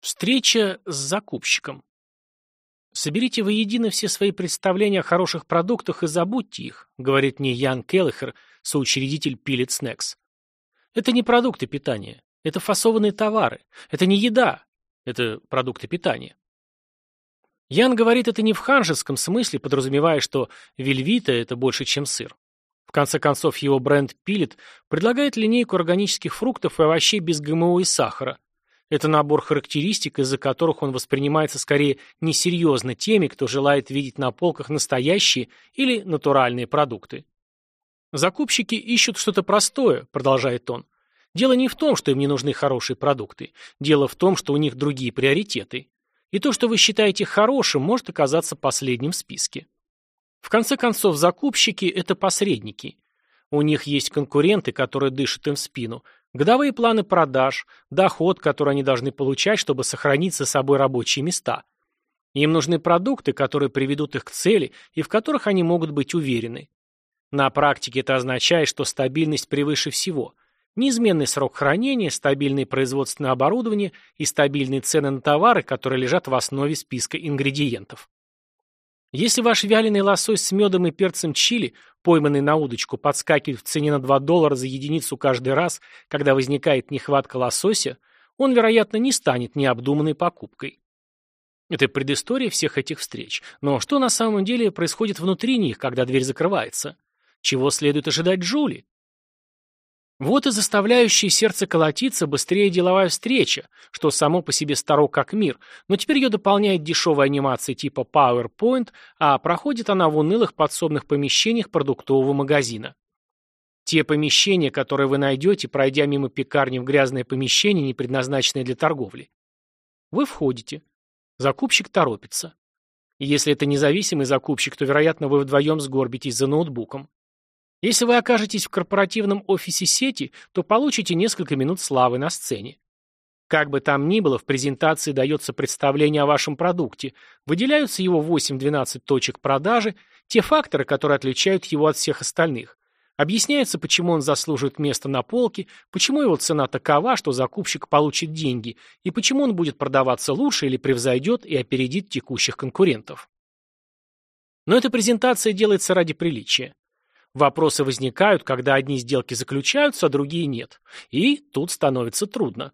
Встреча с закупщиком. «Соберите воедино все свои представления о хороших продуктах и забудьте их», говорит мне Ян Келлихер, соучредитель Пилет Снекс. Это не продукты питания, это фасованные товары, это не еда, это продукты питания. Ян говорит это не в ханжеском смысле, подразумевая, что вельвита – это больше, чем сыр. В конце концов, его бренд Пилет предлагает линейку органических фруктов и овощей без ГМО и сахара, это набор характеристик, из-за которых он воспринимается скорее несерьезно теми, кто желает видеть на полках настоящие или натуральные продукты. Закупщики ищут что-то простое, продолжает он. Дело не в том, что им не нужны хорошие продукты. Дело в том, что у них другие приоритеты. И то, что вы считаете хорошим, может оказаться последним в списке. В конце концов, закупщики – это посредники. У них есть конкуренты, которые дышат им в спину – Годовые планы продаж, доход, который они должны получать, чтобы сохранить за собой рабочие места. Им нужны продукты, которые приведут их к цели и в которых они могут быть уверены. На практике это означает, что стабильность превыше всего. Неизменный срок хранения, стабильное производственное оборудование и стабильные цены на товары, которые лежат в основе списка ингредиентов. Если ваш вяленый лосось с медом и перцем чили, пойманный на удочку, подскакивает в цене на 2 доллара за единицу каждый раз, когда возникает нехватка лосося, он, вероятно, не станет необдуманной покупкой. Это предыстория всех этих встреч. Но что на самом деле происходит внутри них, когда дверь закрывается? Чего следует ожидать Джули? Вот и заставляющая сердце колотиться быстрее деловая встреча, что само по себе старо как мир, но теперь ее дополняет дешевая анимация типа PowerPoint, а проходит она в унылых подсобных помещениях продуктового магазина. Те помещения, которые вы найдете, пройдя мимо пекарни в грязное помещение, не предназначенное для торговли. Вы входите. Закупщик торопится. Если это независимый закупщик, то, вероятно, вы вдвоем сгорбитесь за ноутбуком. Если вы окажетесь в корпоративном офисе сети, то получите несколько минут славы на сцене. Как бы там ни было, в презентации дается представление о вашем продукте, выделяются его 8-12 точек продажи, те факторы, которые отличают его от всех остальных. Объясняется, почему он заслуживает места на полке, почему его цена такова, что закупщик получит деньги, и почему он будет продаваться лучше или превзойдет и опередит текущих конкурентов. Но эта презентация делается ради приличия. Вопросы возникают, когда одни сделки заключаются, а другие нет. И тут становится трудно.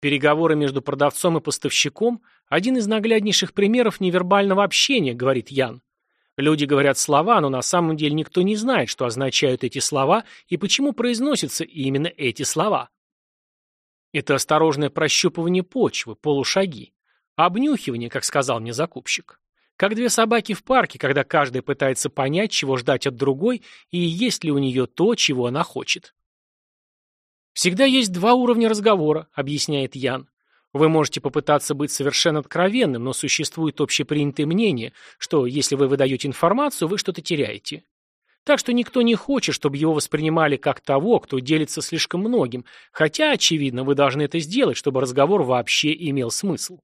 Переговоры между продавцом и поставщиком – один из нагляднейших примеров невербального общения, говорит Ян. Люди говорят слова, но на самом деле никто не знает, что означают эти слова и почему произносятся именно эти слова. Это осторожное прощупывание почвы, полушаги. Обнюхивание, как сказал мне закупщик. Как две собаки в парке, когда каждая пытается понять, чего ждать от другой, и есть ли у нее то, чего она хочет. «Всегда есть два уровня разговора», — объясняет Ян. Вы можете попытаться быть совершенно откровенным, но существует общепринятое мнение, что если вы выдаете информацию, вы что-то теряете. Так что никто не хочет, чтобы его воспринимали как того, кто делится слишком многим, хотя, очевидно, вы должны это сделать, чтобы разговор вообще имел смысл.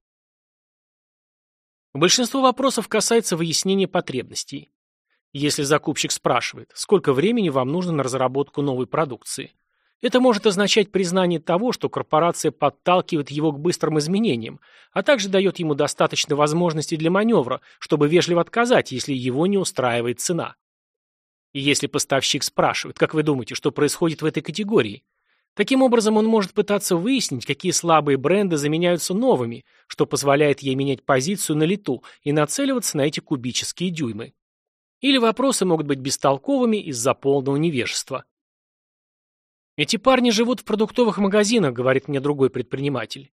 Большинство вопросов касается выяснения потребностей. Если закупщик спрашивает, сколько времени вам нужно на разработку новой продукции, это может означать признание того, что корпорация подталкивает его к быстрым изменениям, а также дает ему достаточно возможностей для маневра, чтобы вежливо отказать, если его не устраивает цена. И если поставщик спрашивает, как вы думаете, что происходит в этой категории, Таким образом, он может пытаться выяснить, какие слабые бренды заменяются новыми, что позволяет ей менять позицию на лету и нацеливаться на эти кубические дюймы. Или вопросы могут быть бестолковыми из-за полного невежества. «Эти парни живут в продуктовых магазинах», — говорит мне другой предприниматель.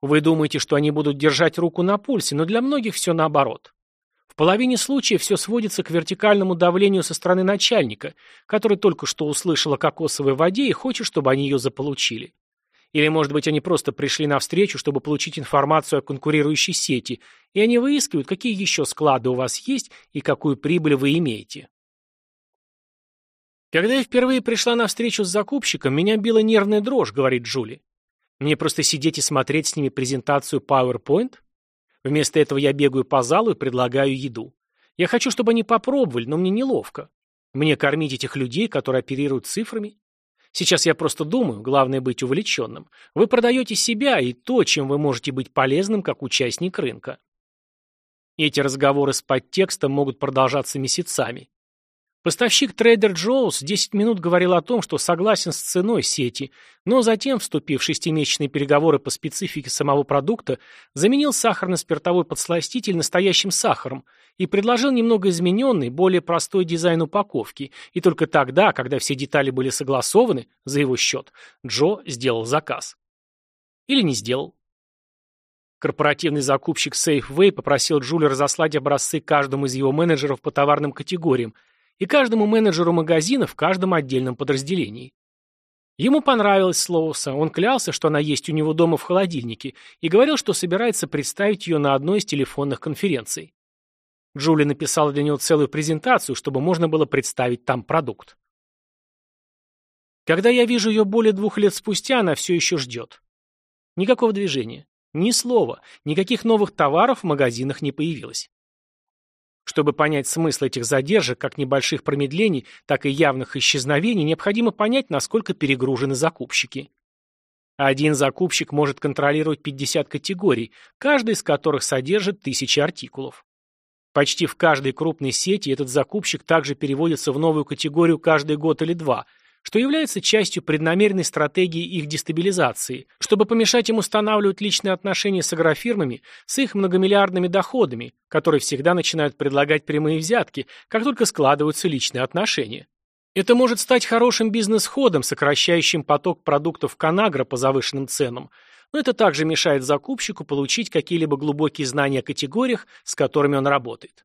«Вы думаете, что они будут держать руку на пульсе, но для многих все наоборот. В половине случаев все сводится к вертикальному давлению со стороны начальника, который только что услышал о кокосовой воде и хочет, чтобы они ее заполучили. Или, может быть, они просто пришли на встречу, чтобы получить информацию о конкурирующей сети, и они выискивают, какие еще склады у вас есть и какую прибыль вы имеете. Когда я впервые пришла на встречу с закупщиком, меня била нервная дрожь, говорит Джули. Мне просто сидеть и смотреть с ними презентацию PowerPoint? Вместо этого я бегаю по залу и предлагаю еду. Я хочу, чтобы они попробовали, но мне неловко. Мне кормить этих людей, которые оперируют цифрами? Сейчас я просто думаю, главное быть увлеченным. Вы продаете себя и то, чем вы можете быть полезным как участник рынка. Эти разговоры с подтекстом могут продолжаться месяцами. Поставщик Trader Joe's 10 минут говорил о том, что согласен с ценой сети, но затем, вступив в шестимесячные переговоры по специфике самого продукта, заменил сахарно-спиртовой подсластитель настоящим сахаром и предложил немного измененный, более простой дизайн упаковки, и только тогда, когда все детали были согласованы, за его счет, Джо сделал заказ. Или не сделал. Корпоративный закупщик Safeway попросил Джули разослать образцы каждому из его менеджеров по товарным категориям, и каждому менеджеру магазина в каждом отдельном подразделении. Ему понравилось Слоуса, он клялся, что она есть у него дома в холодильнике, и говорил, что собирается представить ее на одной из телефонных конференций. Джули написала для него целую презентацию, чтобы можно было представить там продукт. Когда я вижу ее более двух лет спустя, она все еще ждет. Никакого движения, ни слова, никаких новых товаров в магазинах не появилось. Чтобы понять смысл этих задержек, как небольших промедлений, так и явных исчезновений, необходимо понять, насколько перегружены закупщики. Один закупщик может контролировать 50 категорий, каждая из которых содержит тысячи артикулов. Почти в каждой крупной сети этот закупщик также переводится в новую категорию каждый год или два – что является частью преднамеренной стратегии их дестабилизации, чтобы помешать им устанавливать личные отношения с агрофирмами с их многомиллиардными доходами, которые всегда начинают предлагать прямые взятки, как только складываются личные отношения. Это может стать хорошим бизнес-ходом, сокращающим поток продуктов Канагра по завышенным ценам, но это также мешает закупщику получить какие-либо глубокие знания о категориях, с которыми он работает.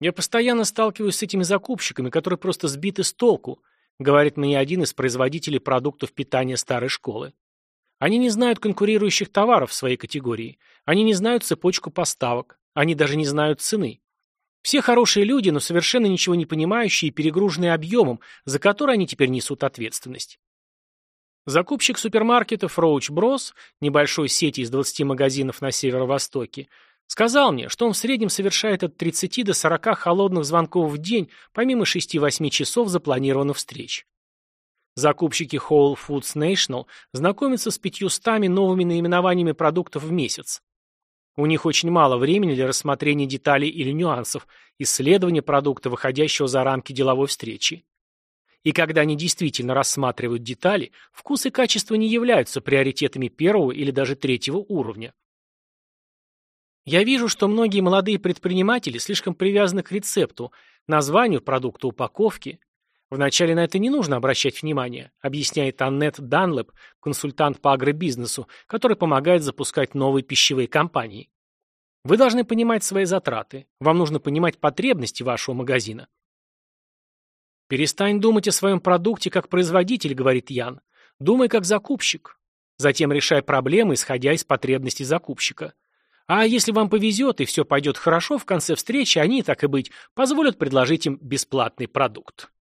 Я постоянно сталкиваюсь с этими закупщиками, которые просто сбиты с толку, говорит мне один из производителей продуктов питания старой школы. Они не знают конкурирующих товаров в своей категории. Они не знают цепочку поставок. Они даже не знают цены. Все хорошие люди, но совершенно ничего не понимающие и перегруженные объемом, за который они теперь несут ответственность. Закупщик супермаркетов Roach Bros, небольшой сети из 20 магазинов на северо-востоке, Сказал мне, что он в среднем совершает от 30 до 40 холодных звонков в день, помимо 6-8 часов запланированных встреч. Закупщики Whole Foods National знакомятся с 500 новыми наименованиями продуктов в месяц. У них очень мало времени для рассмотрения деталей или нюансов, исследования продукта, выходящего за рамки деловой встречи. И когда они действительно рассматривают детали, вкус и качество не являются приоритетами первого или даже третьего уровня. Я вижу, что многие молодые предприниматели слишком привязаны к рецепту, названию продукта, упаковке. Вначале на это не нужно обращать внимание, объясняет Аннет Данлэп, консультант по агробизнесу, который помогает запускать новые пищевые компании. Вы должны понимать свои затраты. Вам нужно понимать потребности вашего магазина. «Перестань думать о своем продукте как производитель», — говорит Ян. «Думай как закупщик. Затем решай проблемы, исходя из потребностей закупщика. А если вам повезет и все пойдет хорошо, в конце встречи они, так и быть, позволят предложить им бесплатный продукт.